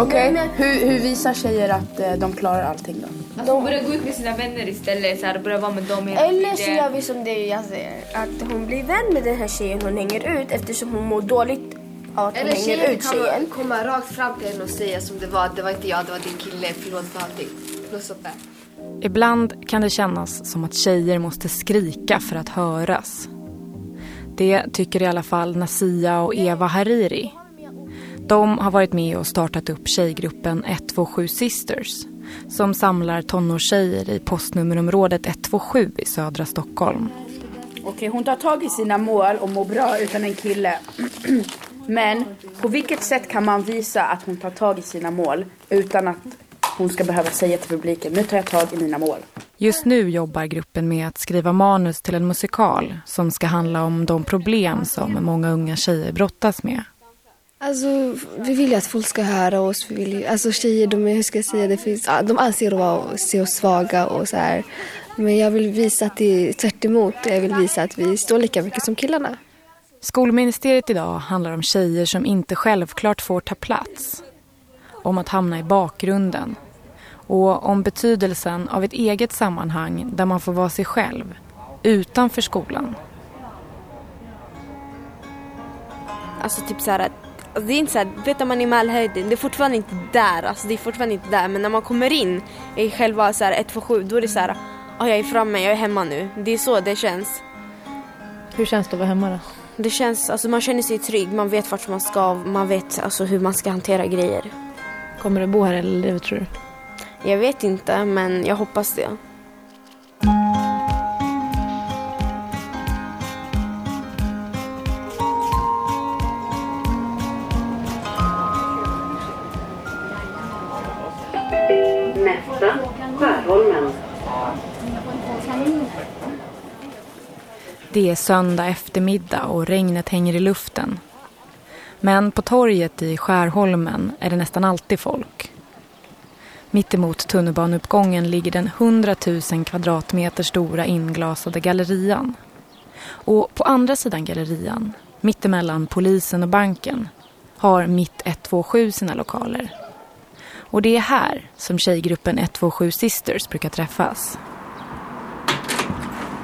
Okej, okay. hur, hur visar tjejer att eh, de klarar allting då? Alltså hon börjar gå ut med sina vänner istället, så här, börjar vara med dem Eller så gör vi som det jag säger, att hon blir vän med den här tjejen hon hänger ut eftersom hon mår dåligt av att hon Eller hänger ut tjejen. Eller komma rakt fram till henne och säga som det var, det var inte jag, det var din kille, förlåt för allting. Något sånt där. Ibland kan det kännas som att tjejer måste skrika för att höras. Det tycker i alla fall Nasia och Eva Hariri. De har varit med och startat upp tjejgruppen 127 Sisters som samlar tonårstjejer i postnummerområdet 127 i södra Stockholm. Okej, hon tar tag i sina mål och mår bra utan en kille. Men på vilket sätt kan man visa att hon tar tag i sina mål utan att hon ska behöva säga till publiken nu tar jag tag i mina mål. Just nu jobbar gruppen med att skriva manus till en musikal som ska handla om de problem som många unga tjejer brottas med. Alltså, vi vill ju att folk ska höra oss. Vi vill ju, alltså tjejer, de är, hur ska jag säga, det finns, de anser att se oss svaga och så här. Men jag vill visa att det är tvärt emot. Jag vill visa att vi står lika mycket som killarna. Skolministeriet idag handlar om tjejer som inte självklart får ta plats. Om att hamna i bakgrunden. Och om betydelsen av ett eget sammanhang där man får vara sig själv. Utanför skolan. Alltså typ så här Alltså det är inte så här, vet man i Mälarhöjden, det är fortfarande inte där, alltså det är fortfarande inte där. Men när man kommer in i själva så här 127, då är det så här, oh, jag är framme, jag är hemma nu. Det är så det känns. Hur känns det att vara hemma då? Det känns, alltså man känner sig trygg, man vet vart man ska, man vet alltså hur man ska hantera grejer. Kommer du bo här hela livet tror du? Jag vet inte, men jag hoppas det. Det är söndag eftermiddag och regnet hänger i luften. Men på torget i Skärholmen är det nästan alltid folk. Mittemot tunnelbaneuppgången ligger den 100 000 kvadratmeter stora inglasade gallerian. Och på andra sidan gallerian, mittemellan polisen och banken, har Mitt 127 sina lokaler. Och det är här som tjejgruppen 127 Sisters brukar träffas.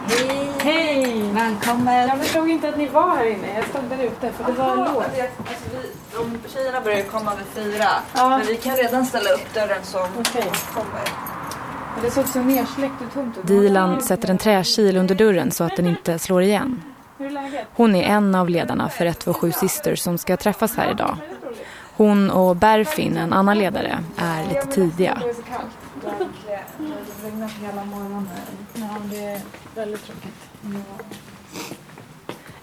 Hej! Hej! Välkommen! Jag förstod inte att ni var här inne. Jag stod där ute för det Aha, var låst. Alltså de tjejerna börjar komma vid fyra. Ja. Men vi kan redan ställa upp dörren som okay. kommer. Det såg så nersläckt och tomt ut. Dilan sätter en träkil under dörren så att den inte slår igen. Hon är en av ledarna för 127 Sisters som ska träffas här idag. Hon och Berfin, en annan ledare, är lite tidiga. Det är så kallt. Det har regnat hela morgonen. Ja, det är väldigt tråkigt.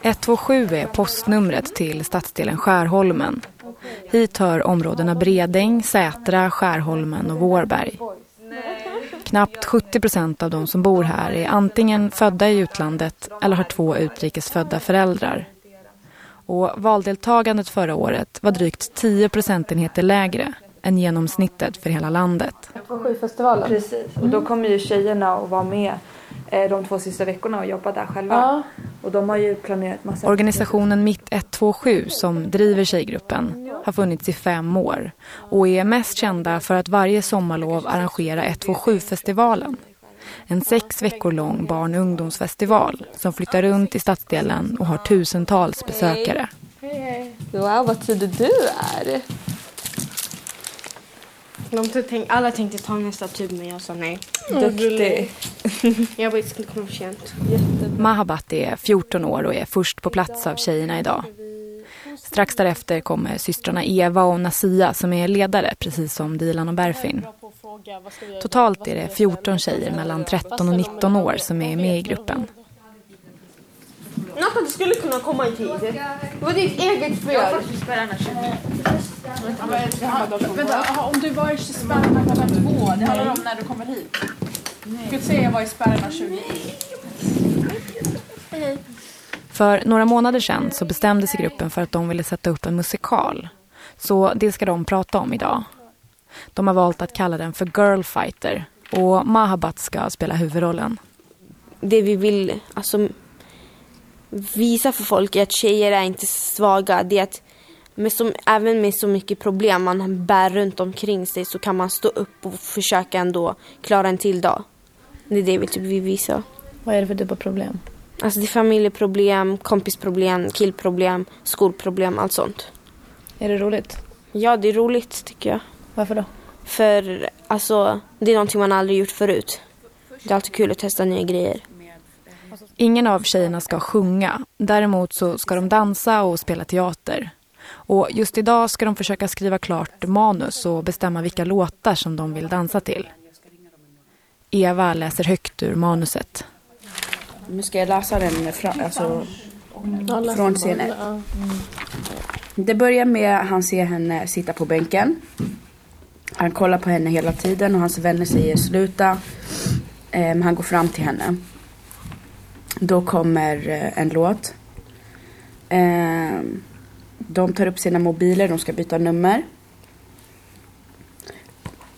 127 är postnumret till stadsdelen Skärholmen. Hit hör områdena Bredäng, Sätra, Skärholmen och Vårberg. Knappt 70 procent av de som bor här är antingen födda i utlandet eller har två utrikesfödda föräldrar. Och valdeltagandet förra året var drygt 10 procentenheter lägre än genomsnittet för hela landet. På skivfestivalen? Precis, och då kommer ju tjejerna att vara med de två sista veckorna och jobba där själva. Ja. Och de har ju planerat massa... Organisationen Mitt 127 som driver tjejgruppen har funnits i fem år och är mest kända för att varje sommarlov arrangera 127-festivalen en sex veckor lång barn- och ungdomsfestival som flyttar runt i stadsdelen och har tusentals besökare. Hej, hej. Wow, vad tidig du är. De tänk, alla tänkte ta nästa tur men jag sa nej. Duktig. jag bara skulle komma för sent. Mahabat är 14 år och är först på plats av tjejerna idag. Strax därefter kommer systrarna Eva och Nasia som är ledare precis som Dilan och Berfin. Totalt är det 14 tjejer mellan 13 och 19 år som är med i gruppen. Natta, du skulle kunna komma i tid. Det var ditt eget fel. Vänta, om du var i spärrarna klockan två, det handlar om när du kommer hit. Du kan säga jag var i spärrarna 20 För några månader sedan så bestämde sig gruppen för att de ville sätta upp en musikal. Så det ska de prata om idag. De har valt att kalla den för Girl Fighter och Mahabat ska spela huvudrollen. Det vi vill alltså, visa för folk är att tjejer är inte svaga. Det är att med så, även med så mycket problem man bär runt omkring sig så kan man stå upp och försöka ändå klara en till dag. Det är det vi typ vill visa. Vad är det för typ av problem? Alltså det är familjeproblem, kompisproblem, killproblem, skolproblem, allt sånt. Är det roligt? Ja, det är roligt tycker jag. Varför då? För alltså, det är någonting man aldrig gjort förut. Det är alltid kul att testa nya grejer. Ingen av tjejerna ska sjunga. Däremot så ska de dansa och spela teater. Och just idag ska de försöka skriva klart manus och bestämma vilka låtar som de vill dansa till. Eva läser högt ur manuset. Nu ska jag läsa den från, alltså, från scen ett. Det börjar med att han ser henne sitta på bänken. Han kollar på henne hela tiden och hans vänner säger sluta. Men han går fram till henne. Då kommer eh, en låt. Eh, de tar upp sina mobiler, de ska byta nummer.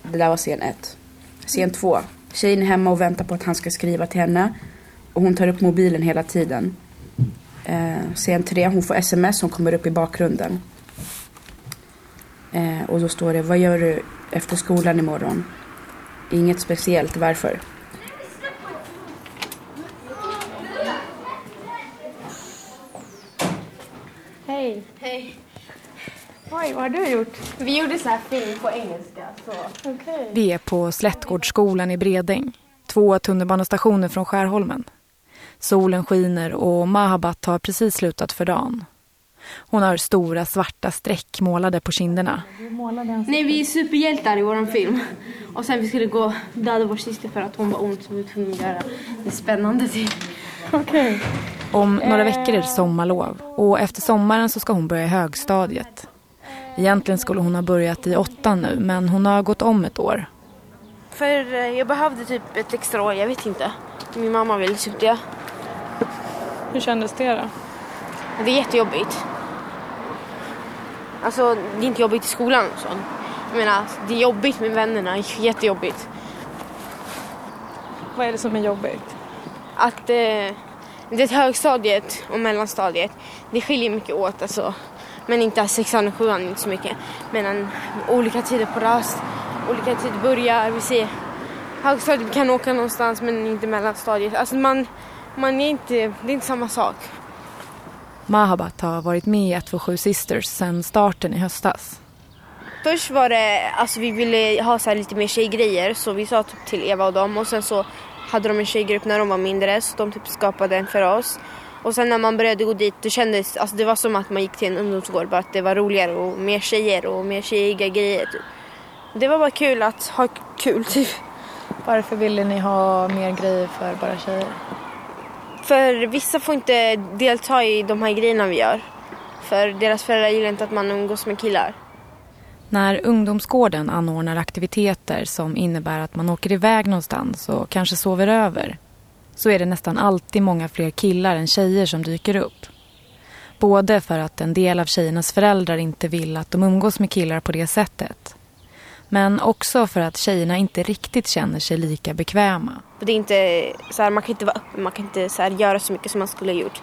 Det där var scen ett. Scen två. Tjejen är hemma och väntar på att han ska skriva till henne. Och hon tar upp mobilen hela tiden. Eh, scen tre, hon får sms som kommer upp i bakgrunden. Eh, och då står det, vad gör du efter skolan imorgon? Inget speciellt, varför? Hej. Hej. Oj, vad har du gjort? Vi gjorde så här film på engelska. Så. Okay. Vi är på Slättgårdsskolan i Bredäng, två tunnelbanestationer från Skärholmen. Solen skiner och Mahabat har precis slutat för dagen. Hon har stora svarta streck målade på kinderna. Nej, vi är superhjältar i vår film. Och sen vi skulle gå och döda vår syster för att hon var ont så vi var tvungna att göra det spännande till. Okay. Om några veckor är det sommarlov och efter sommaren så ska hon börja i högstadiet. Egentligen skulle hon ha börjat i åttan nu men hon har gått om ett år. För eh, jag behövde typ ett extra år, jag vet inte. Min mamma ville typ det. Hur kändes det då? Det är jättejobbigt. Alltså, det är inte jobbigt i skolan och sånt. Jag menar, det är jobbigt med vännerna, jättejobbigt. Vad är det som är jobbigt? Att eh, det högstadiet och mellanstadiet, det skiljer mycket åt alltså. Men inte sexan och sjuan, inte så mycket. Men en, olika tider på rast, olika tider börjar, vi ser. Högstadiet kan åka någonstans men inte mellanstadiet. Alltså man, man är inte, det är inte samma sak. Mahabat har varit med i 127 Sisters sedan starten i höstas. Först var det, alltså vi ville ha så lite mer tjejgrejer så vi sa typ till Eva och dem och sen så hade de en tjejgrupp när de var mindre så de typ skapade en för oss. Och sen när man började gå dit, det kändes, alltså det var som att man gick till en ungdomsgård bara att det var roligare och mer tjejer och mer tjejiga grejer typ. Det var bara kul att ha kul typ. Varför ville ni ha mer grejer för bara tjejer? För vissa får inte delta i de här grejerna vi gör. För deras föräldrar gillar inte att man umgås med killar. När ungdomsgården anordnar aktiviteter som innebär att man åker iväg någonstans och kanske sover över så är det nästan alltid många fler killar än tjejer som dyker upp. Både för att en del av tjejernas föräldrar inte vill att de umgås med killar på det sättet. Men också för att tjejerna inte riktigt känner sig lika bekväma. Det är inte, så här, man kan inte vara öppen, man kan inte så här, göra så mycket som man skulle ha gjort.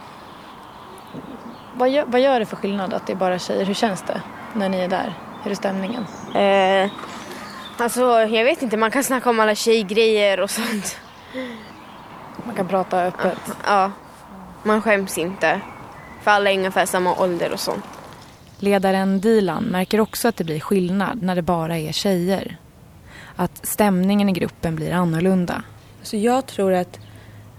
Vad gör, vad gör det för skillnad att det är bara tjejer? Hur känns det när ni är där? Hur är stämningen? Eh, alltså jag vet inte, man kan snacka om alla tjejgrejer och sånt. Man kan prata öppet? Ja, man skäms inte. För alla är ungefär samma ålder och sånt. Ledaren Dilan märker också att det blir skillnad när det bara är tjejer. Att stämningen i gruppen blir annorlunda. Så jag tror att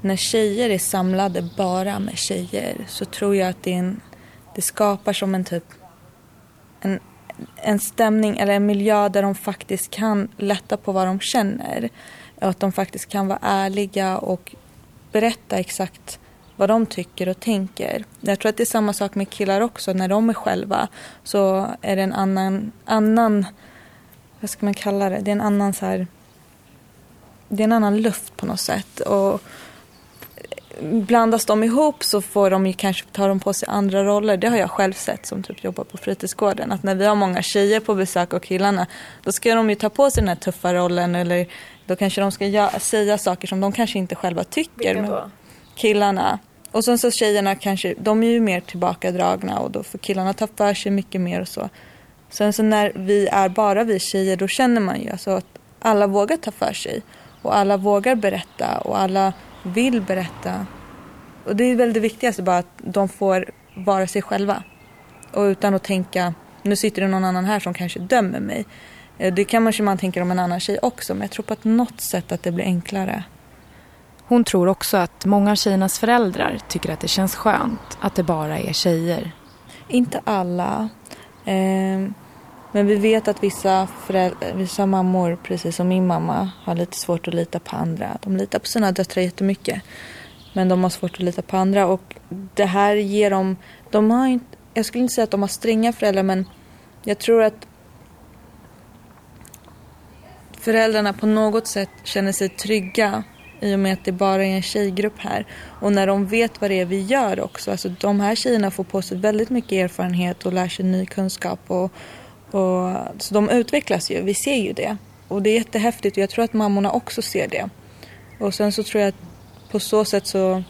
när tjejer är samlade bara med tjejer så tror jag att det, en, det skapar som en typ en, en stämning eller en miljö där de faktiskt kan lätta på vad de känner. Och att de faktiskt kan vara ärliga och berätta exakt vad de tycker och tänker. Jag tror att det är samma sak med killar också. När de är själva så är det en annan, annan vad ska man kalla det? Det är en annan så här, det är en annan luft på något sätt. Och blandas de ihop så får de ju kanske ta de på sig andra roller. Det har jag själv sett som typ jobbar på fritidsgården. Att när vi har många tjejer på besök och killarna då ska de ju ta på sig den här tuffa rollen eller då kanske de ska säga saker som de kanske inte själva tycker. Vilka då? Killarna. Och sen så tjejerna kanske, de är ju mer tillbakadragna och då får killarna ta för sig mycket mer och så. Sen så när vi är bara vi tjejer då känner man ju alltså att alla vågar ta för sig. Och alla vågar berätta och alla vill berätta. Och det är väl det viktigaste bara att de får vara sig själva. Och utan att tänka, nu sitter det någon annan här som kanske dömer mig. Eh, Det kan kanske man tänker om en annan tjej också men jag tror på ett något sätt att det blir enklare. Hon tror också att många av tjejernas föräldrar tycker att det känns skönt att det bara är tjejer. Inte alla. Eh, men vi vet att vissa, föräldrar, vissa mammor, precis som min mamma, har lite svårt att lita på andra. De litar på sina döttrar jättemycket. Men de har svårt att lita på andra och det här ger dem... De har inte, jag skulle inte säga att de har stränga föräldrar men jag tror att föräldrarna på något sätt känner sig trygga i och med att det bara är en tjejgrupp här. Och när de vet vad det är vi gör också. Alltså de här tjejerna får på sig väldigt mycket erfarenhet och lär sig ny kunskap. Och, och, så de utvecklas ju, vi ser ju det. Och det är jättehäftigt och jag tror att mammorna också ser det. Och sen så tror jag att på så sätt så,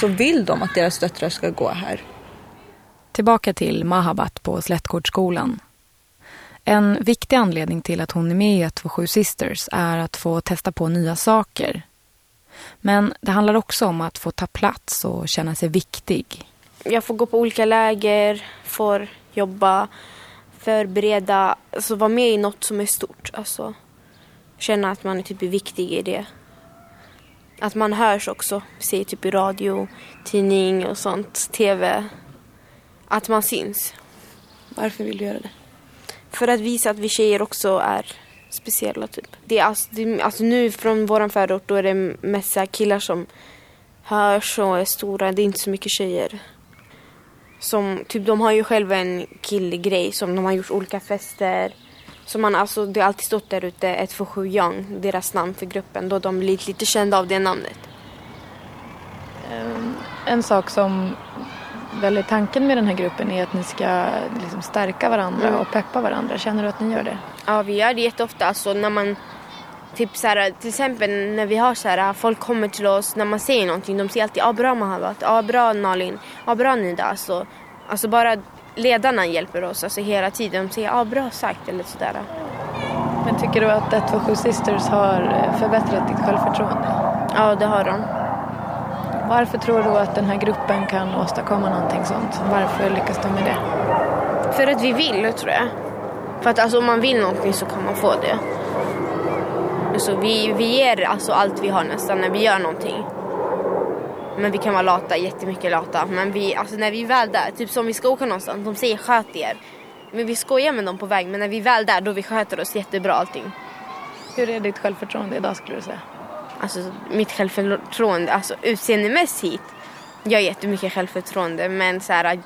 så vill de att deras döttrar ska gå här. Tillbaka till Mahabat på Slättgårdsskolan. En viktig anledning till att hon är med i 127 Sisters är att få testa på nya saker. Men det handlar också om att få ta plats och känna sig viktig. Jag får gå på olika läger, får jobba, förbereda, alltså vara med i något som är stort. Alltså känna att man är typ viktig i det. Att man hörs också, säger typ i radio, tidning och sånt, tv. Att man syns. Varför vill du göra det? För att visa att vi tjejer också är speciella typ. Det är alltså, det, alltså nu från våran förort då är det mest killar som hörs och är stora. Det är inte så mycket tjejer. Som, typ de har ju själva en killgrej som de har gjort olika fester. Så man, alltså, det har alltid stått där ute 127 Young, deras namn för gruppen. Då de blir lite kända av det namnet. En sak som väl är tanken med den här gruppen är att ni ska liksom stärka varandra och peppa varandra. Känner du att ni gör det? Ja, vi gör det jätteofta. Alltså när man, typ så här, till exempel när vi har så här, folk kommer till oss när man säger någonting. De säger alltid ja bra Mahabat, ja bra Nalin, ja bra Nida. Alltså, alltså bara ledarna hjälper oss alltså hela tiden. De säger ja bra sagt eller sådär. Men tycker du att 127 Sisters har eh, förbättrat ditt självförtroende? Ja, det har de. Varför tror du att den här gruppen kan åstadkomma någonting sånt? Varför lyckas de med det? För att vi vill, tror jag. För att alltså, om man vill någonting så kan man få det. Alltså, vi, vi ger alltså allt vi har nästan när vi gör någonting. Men vi kan vara lata, jättemycket lata. Men vi, alltså, när vi är väl där, typ som vi ska åka någonstans, de säger sköt er. Men vi skojar med dem på väg, men när vi är väl där då vi sköter oss jättebra allting. Hur är ditt självförtroende idag skulle du säga? Alltså mitt självförtroende, alltså utseendemässigt. Jag har jättemycket självförtroende men så här,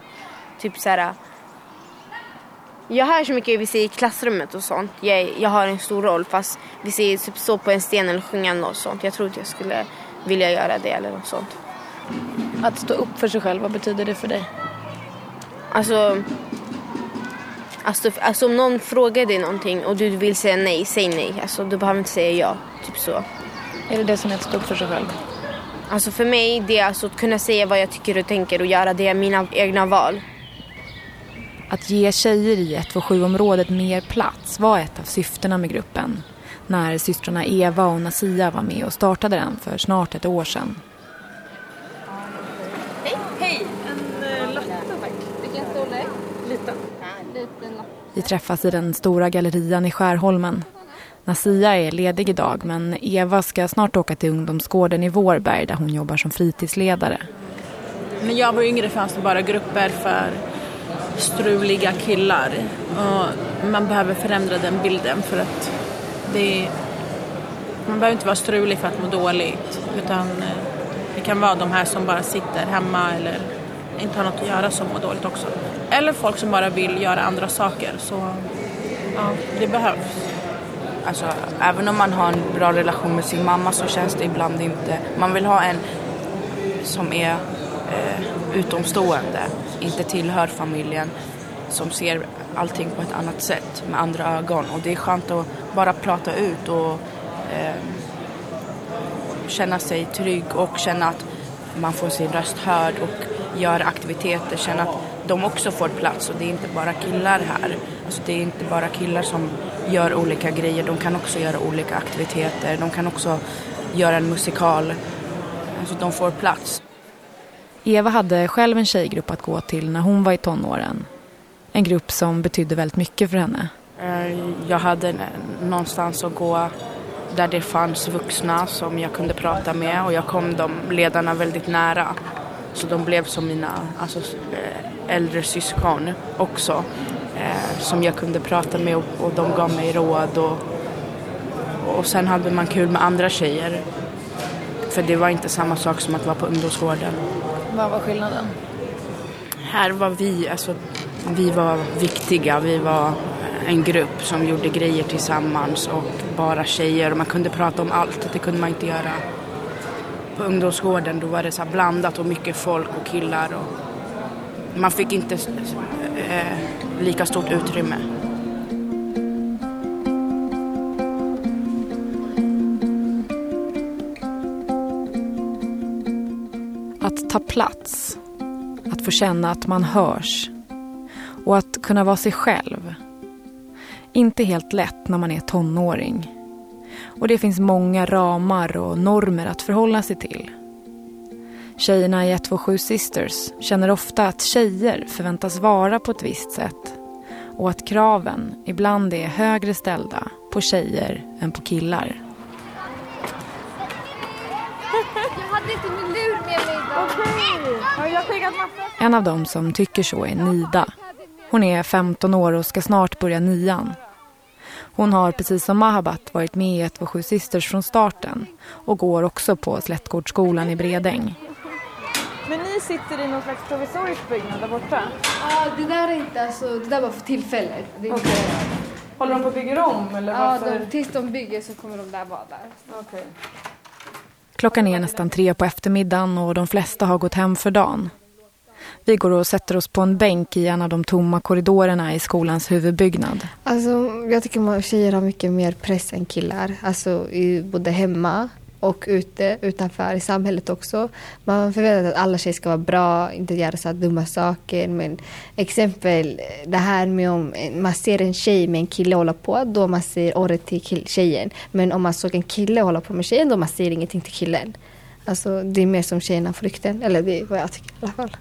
typ så här. Jag hör så mycket vi säger i klassrummet och sånt. Jag, jag har en stor roll fast vi säger typ stå på en sten eller sjunga något sånt. Jag tror inte jag skulle vilja göra det eller något sånt. Att stå upp för sig själv, vad betyder det för dig? Alltså, alltså, alltså om någon frågar dig någonting och du vill säga nej, säg nej. Alltså du behöver inte säga ja. Typ så. Är det det som är att stå upp för sig själv? Alltså för mig det är alltså att kunna säga vad jag tycker och tänker och göra det mina egna val. Att ge tjejer i 127-området mer plats var ett av syftena med gruppen när systrarna Eva och Nasia var med och startade den för snart ett år sedan. Vi träffas i den stora gallerian i Skärholmen. Nasia är ledig idag men Eva ska snart åka till ungdomsgården i Vårberg där hon jobbar som fritidsledare. När jag var yngre fanns det bara grupper för struliga killar. Och man behöver förändra den bilden för att det är, man behöver inte vara strulig för att må dåligt. Utan eh, det kan vara de här som bara sitter hemma eller inte har något att göra som mår dåligt också. Eller folk som bara vill göra andra saker. Så ja, det behövs. Alltså, även om man har en bra relation med sin mamma så känns det ibland inte... Man vill ha en som är eh, utomstående, inte tillhör familjen, som ser allting på ett annat sätt, med andra ögon. Och det är skönt att bara prata ut och eh, känna sig trygg och känna att man får sin röst hörd och gör aktiviteter, känna att de också får plats och det är inte bara killar här. Alltså det är inte bara killar som gör olika grejer, de kan också göra olika aktiviteter, de kan också göra en musikal. Alltså de får plats. Eva hade själv en tjejgrupp att gå till när hon var i tonåren. En grupp som betydde väldigt mycket för henne. Eh, jag hade någonstans att gå där det fanns vuxna som jag kunde prata med och jag kom de ledarna väldigt nära. Så de blev som mina alltså, eh, äldre syskon också. Eh, som jag kunde prata med och, och de gav mig råd. Och, och sen hade man kul med andra tjejer. För det var inte samma sak som att vara på ungdomsgården. Vad var skillnaden? Här var vi, alltså vi var viktiga. Vi var en grupp som gjorde grejer tillsammans och bara tjejer och man kunde prata om allt. Det kunde man inte göra på ungdomsgården. Då var det så blandat och mycket folk och killar. Och man fick inte eh, lika stort utrymme. Plats, att få känna att man hörs och att kunna vara sig själv. Inte helt lätt när man är tonåring. Och det finns många ramar och normer att förhålla sig till. Tjejerna i 127 Sisters känner ofta att tjejer förväntas vara på ett visst sätt och att kraven ibland är högre ställda på tjejer än på killar. En av dem som tycker så är Nida. Hon är 15 år och ska snart börja nian. Hon har precis som Mahabat varit med i 127 Sisters från starten och går också på Slättgårdsskolan i Bredäng. Men ni sitter i någon slags provisorisk byggnad där borta? Ja, det där är inte, alltså, det där var för tillfället. Det inte, Håller de på att bygga om eller ja, de, tills de bygger så kommer de där vara där. Okej. Klockan är nästan tre på eftermiddagen och de flesta har gått hem för dagen. Vi går och sätter oss på en bänk i en av de tomma korridorerna i skolans huvudbyggnad. Alltså, jag tycker att tjejer har mycket mer press än killar. Alltså, både hemma och ute, utanför i samhället också. Man förväntar sig att alla tjejer ska vara bra, inte göra så dumma saker. Men exempel det här med om man ser en tjej med en kille hålla på, då man säger året till kill- tjejen. Men om man såg en kille hålla på med tjejen, då man säger ingenting till killen. Alltså, det är mer som tjejerna får rykten. Eller det är vad jag tycker i alla fall.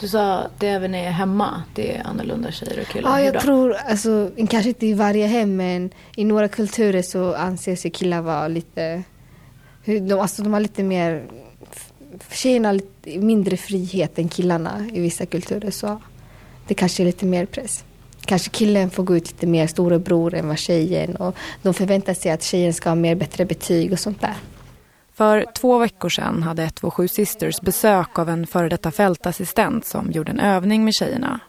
Du sa att det även är hemma. Det är annorlunda tjejer och killar. Ja, jag tror, alltså, kanske inte i varje hem, men i några kulturer så anses ju killar vara lite... De, alltså, de har lite mer... Tjejerna har lite mindre frihet än killarna i vissa kulturer, så det kanske är lite mer press. Kanske killen får gå ut lite mer storebror än vad tjejen och de förväntar sig att tjejen ska ha mer bättre betyg och sånt där. För två veckor sedan hade 127 Sisters besök av en före detta fältassistent som gjorde en övning med tjejerna.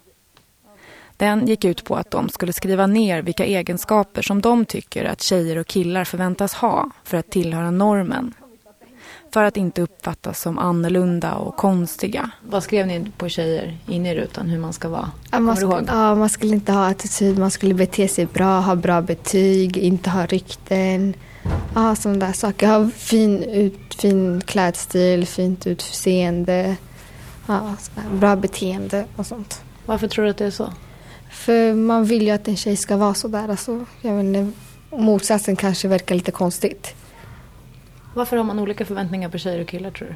Den gick ut på att de skulle skriva ner vilka egenskaper som de tycker att tjejer och killar förväntas ha för att tillhöra normen. För att inte uppfattas som annorlunda och konstiga. Vad skrev ni på tjejer inne i rutan hur man ska vara? Ja, man, skulle, ja, man skulle inte ha attityd, man skulle bete sig bra, ha bra betyg, inte ha rykten. Ja, sådana där saker. Ha fin, ut, fin klädstil, fint utseende. Ja, bra beteende och sånt. Varför tror du att det är så? För man vill ju att en tjej ska vara sådär. Alltså, jag inte, motsatsen kanske verkar lite konstigt. Varför har man olika förväntningar på tjejer och killar tror du?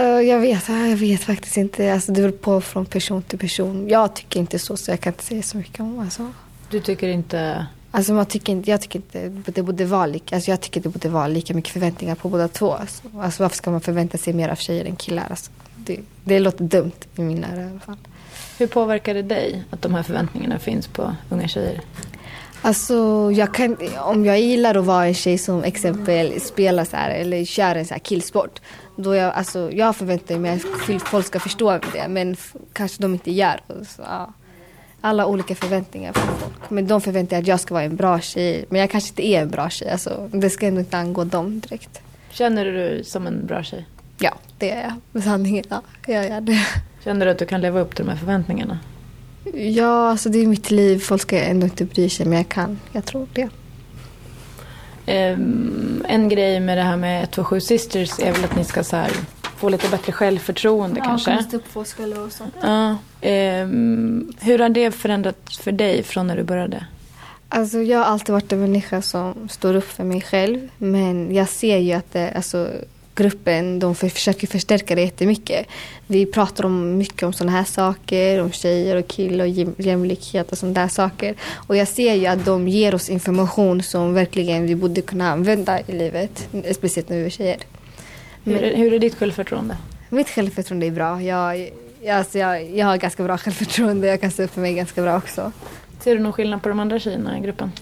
Eh, jag, vet, jag vet faktiskt inte. Alltså, det beror på från person till person. Jag tycker inte så, så jag kan inte säga så mycket om alltså. Du tycker inte... Alltså man tycker inte, jag tycker inte det borde vara lika, alltså jag tycker det borde vara lika mycket förväntningar på båda två. Alltså, alltså varför ska man förvänta sig mer av tjejer än killar? Alltså, det, det låter dumt i mina öron i alla fall. Hur påverkar det dig att de här förväntningarna finns på unga tjejer? Alltså, jag kan, om jag gillar att vara en tjej som exempel spelar så här, eller kör en så här killsport. Då jag, alltså, jag förväntar mig att folk ska förstå det, men kanske de inte gör. Så, ja. Alla olika förväntningar från folk. Men de förväntar sig att jag ska vara en bra tjej. Men jag kanske inte är en bra tjej. Alltså, det ska ändå inte angå dem direkt. Känner du dig som en bra tjej? Ja, det är jag. Med sanningen, ja. Jag gör det. Känner du att du kan leva upp till de här förväntningarna? Ja, alltså det är mitt liv. Folk ska ändå inte bry sig, men jag kan. Jag tror det. Ehm, en grej med det här med 127 Sisters är väl att ni ska så här få lite bättre självförtroende Ja, kanske. kunna stå upp för oss själva och sånt. Ja. Ehm, hur har det förändrats för dig från när du började? Alltså, jag har alltid varit en människa som står upp för mig själv. Men jag ser ju att det, alltså, gruppen de för, försöker förstärka det jättemycket. Vi pratar om mycket om sådana här saker, om tjejer och killar och jäm- jämlikhet och sådana där saker. Och jag ser ju att de ger oss information som verkligen vi borde kunna använda i livet. Speciellt när vi är tjejer. Hur är, hur är ditt självförtroende? Mitt självförtroende är bra. Jag, jag, alltså jag, jag har ganska bra självförtroende. Jag kan stå upp för mig ganska bra också. Ser du någon skillnad på de andra tjejerna i gruppen?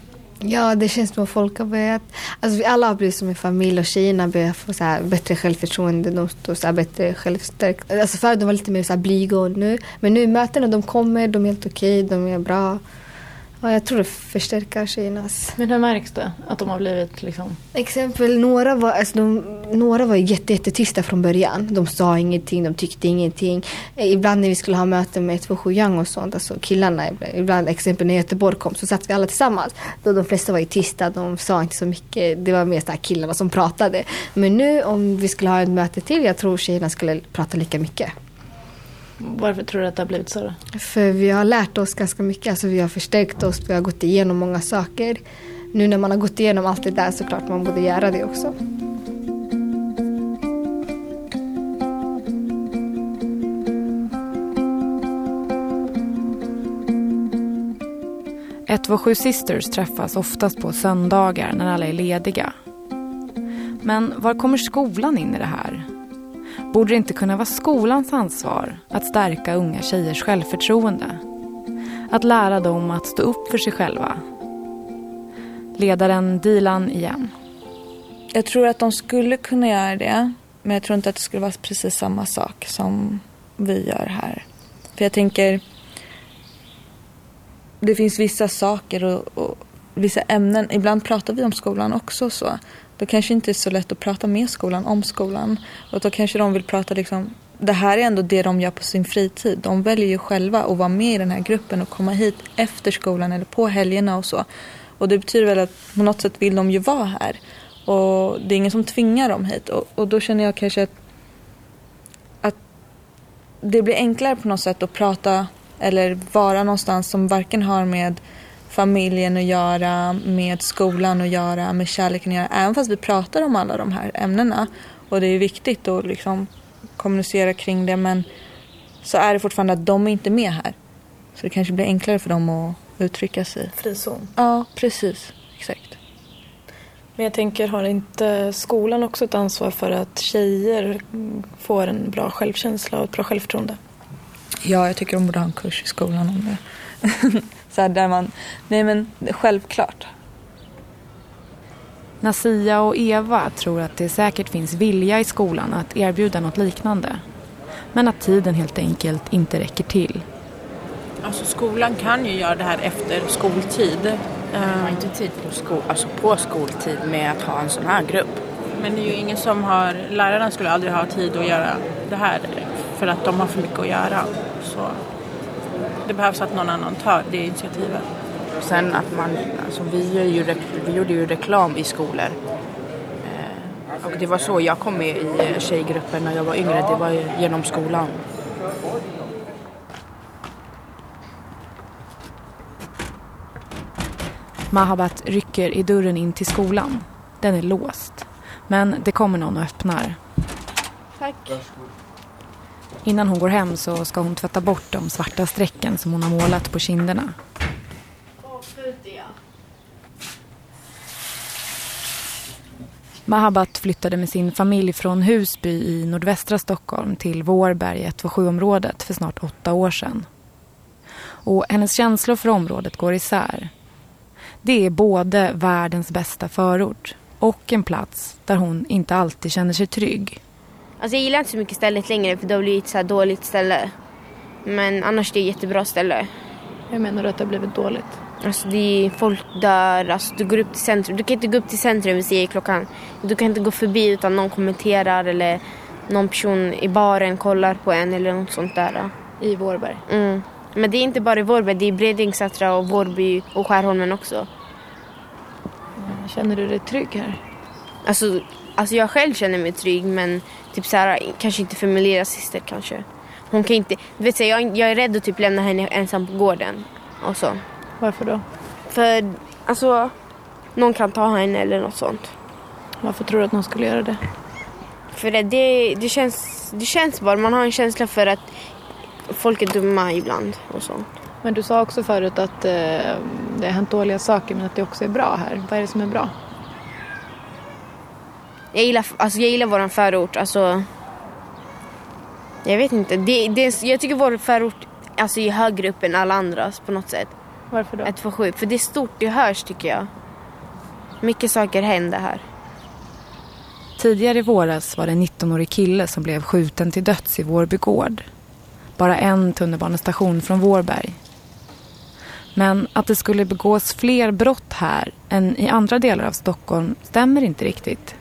Ja, det känns som att folk har börjat... Alltså vi alla har blivit som en familj och tjejerna börjar få så här bättre självförtroende. De står så här bättre självstärkta. Alltså förr de var lite mer så här blyga och nu. Men nu mötena de kommer, de är helt okej, de är bra. Ja, jag tror det förstärker tjejernas... Men hur märks det att de har blivit liksom... Exempel, några var, alltså de, några var jätte, jättetysta från början. De sa ingenting, de tyckte ingenting. Eh, Ibland när vi skulle ha möten med 27 Young och sånt, alltså killarna, ibland, exempel när Göteborg kom så satt vi alla tillsammans. Då de flesta var ju tysta, de sa inte så mycket. Det var mer så killarna som pratade. Men nu om vi skulle ha ett möte till, jag tror tjejerna skulle prata lika mycket. Varför tror du att det har blivit så då? För vi har lärt oss ganska mycket, alltså vi har förstärkt oss, vi har gått igenom många saker. Nu när man har gått igenom allt det där så klart man borde göra det också. Ett var sju sisters träffas oftast på söndagar när alla är lediga. Men var kommer skolan in i det här? Borde det inte kunna vara skolans ansvar att stärka unga tjejers självförtroende? Att lära dem att stå upp för sig själva? Ledaren Dilan igen. Jag tror att de skulle kunna göra det, men jag tror inte att det skulle vara precis samma sak som vi gör här. För jag tänker, det finns vissa saker och, och vissa ämnen, ibland pratar vi om skolan också så. Då kanske inte är så lätt att prata med skolan om skolan. Och då kanske de vill prata liksom, det här är ändå det de gör på sin fritid. De väljer ju själva att vara med i den här gruppen och komma hit efter skolan eller på helgerna och så. Och det betyder väl att på något sätt vill de ju vara här. Och det är ingen som tvingar dem hit. Och, och då känner jag kanske att, att det blir enklare på något sätt att prata eller vara någonstans som varken har med familjen att göra, med skolan att göra, med kärleken att göra. Även fast vi pratar om alla de här ämnena och det är viktigt att liksom kommunicera kring det men så är det fortfarande att de är inte med här. Så det kanske blir enklare för dem att uttrycka sig. Frizon. Ja, precis. Exakt. Men jag tänker, har inte skolan också ett ansvar för att tjejer får en bra självkänsla och ett bra självförtroende? Ja, jag tycker de borde ha en kurs i skolan om det. så här där man, nej men självklart. Nasia och Eva tror att det säkert finns vilja i skolan att erbjuda något liknande. Men att tiden helt enkelt inte räcker till. Alltså skolan kan ju göra det här efter skoltid. Man har inte tid på, skol, alltså på skoltid med att ha en sån här grupp. Men det är ju ingen som har, lärarna skulle aldrig ha tid att göra det här för att de har för mycket att göra. Så det behövs att någon annan tar det initiativet. Sen att man, alltså vi, ju, vi gjorde ju reklam i skolor. Eh, och det var så jag kom med i eh, tjejgruppen när jag var yngre, det var genom skolan. Mahabat rycker i dörren in till skolan. Den är låst. Men det kommer någon och öppnar. Tack. Innan hon går hem så ska hon tvätta bort de svarta strecken som hon har målat på kinderna. Mahabat flyttade med sin familj från Husby i nordvästra Stockholm till Vårberg i 127-området för snart åtta år sedan. Och hennes känslor för området går isär. Det är både världens bästa förort och en plats där hon inte alltid känner sig trygg. Alltså jag gillar inte så mycket stället längre för det har blivit så här dåligt ställe. Men annars det är ett jättebra ställe. Hur menar du att det har blivit dåligt? Alltså det är folk där, alltså du går upp till centrum. Du kan inte gå upp till centrum vid säger klockan. Du kan inte gå förbi utan någon kommenterar eller någon person i baren kollar på en eller något sånt där. I Vårberg? Mm. Men det är inte bara i Vårberg, det är Bredängsätra och Vårby och Skärholmen också. Känner du dig trygg här? Alltså, alltså jag själv känner mig trygg men typ så här, kanske inte för min lilla syster kanske. Hon kan inte, du vet så här, jag, jag är rädd att typ lämna henne ensam på gården och så. Varför då? För alltså, någon kan ta henne eller något sånt. Varför tror du att någon skulle göra det? För det, det, det, känns, det känns bara, man har en känsla för att folk är dumma ibland och sånt. Men du sa också förut att eh, det har hänt dåliga saker men att det också är bra här. Vad är det som är bra? Jag gillar, alltså jag gillar våran förort, alltså. Jag vet inte, det, det, jag tycker vår förort alltså, är högre upp än alla andras på något sätt. Varför då? 127, för det är stort, det hörs tycker jag. Mycket saker händer här. Tidigare i våras var det en 19-årig kille som blev skjuten till döds i Vårby gård. Bara en tunnelbanestation från Vårberg. Men att det skulle begås fler brott här än i andra delar av Stockholm stämmer inte riktigt.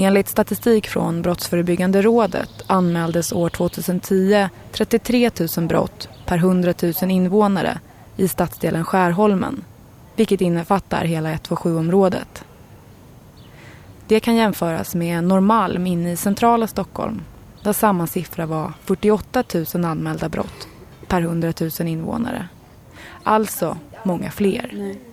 Enligt statistik från Brottsförebyggande rådet anmäldes år 2010 33 000 brott per 100 000 invånare i stadsdelen Skärholmen, vilket innefattar hela 127-området. Det kan jämföras med Norrmalm inne i centrala Stockholm där samma siffra var 48 000 anmälda brott per 100 000 invånare. Alltså många fler. Nej.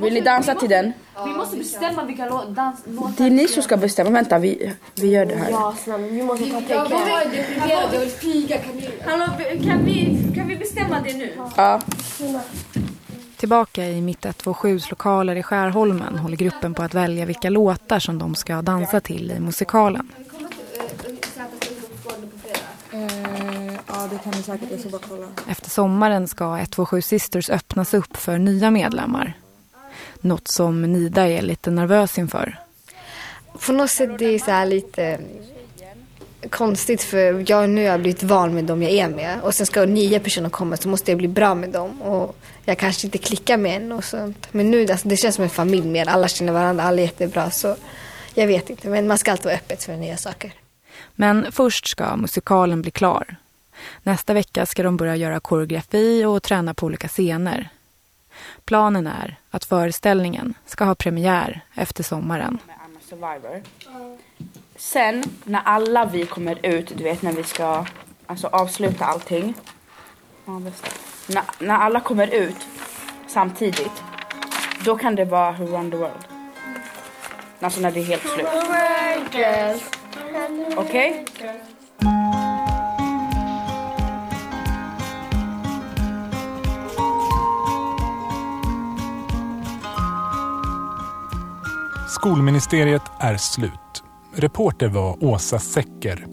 Vill ni dansa till den? Vi måste bestämma vilka lå- dans- låtar Det är ni som ska bestämma. Vänta, vi, vi gör det här. Ja, snälla, vi måste ta Jag deprimerad, jag vill flyga. Kan ni... Hallå, kan vi, kan vi bestämma det nu? Ja. Tillbaka i mitt 127s lokaler i Skärholmen håller gruppen på att välja vilka låtar som de ska dansa till i musikalen. ja, det kan vi säkert. Jag ska bara kolla. Efter sommaren ska 127 Sisters öppnas upp för nya medlemmar. Något som Nida är lite nervös inför. På något sätt det är så här lite konstigt för jag nu har blivit van med dem jag är med och sen ska nya personer komma så måste jag bli bra med dem och jag kanske inte klickar med en och sånt. Men nu alltså, det känns som en familj mer, alla känner varandra, alla är jättebra så jag vet inte men man ska alltid vara öppet för nya saker. Men först ska musikalen bli klar. Nästa vecka ska de börja göra koreografi och träna på olika scener. Planen är att föreställningen ska ha premiär efter sommaren. Survivor. Sen när alla vi kommer ut, du vet när vi ska alltså, avsluta allting. När, när alla kommer ut samtidigt, då kan det vara Who Run the World. Alltså när det är helt slut. Okej? Skolministeriet är slut. Reporter var Åsa Secker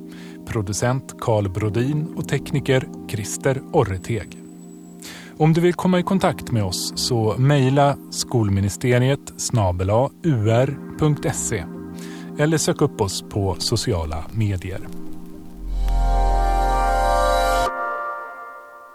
Producent Karl Brodin och tekniker Christer Orreteg. Om du vill komma i kontakt med oss så mejla skolministeriet ur.se eller sök upp oss på sociala medier.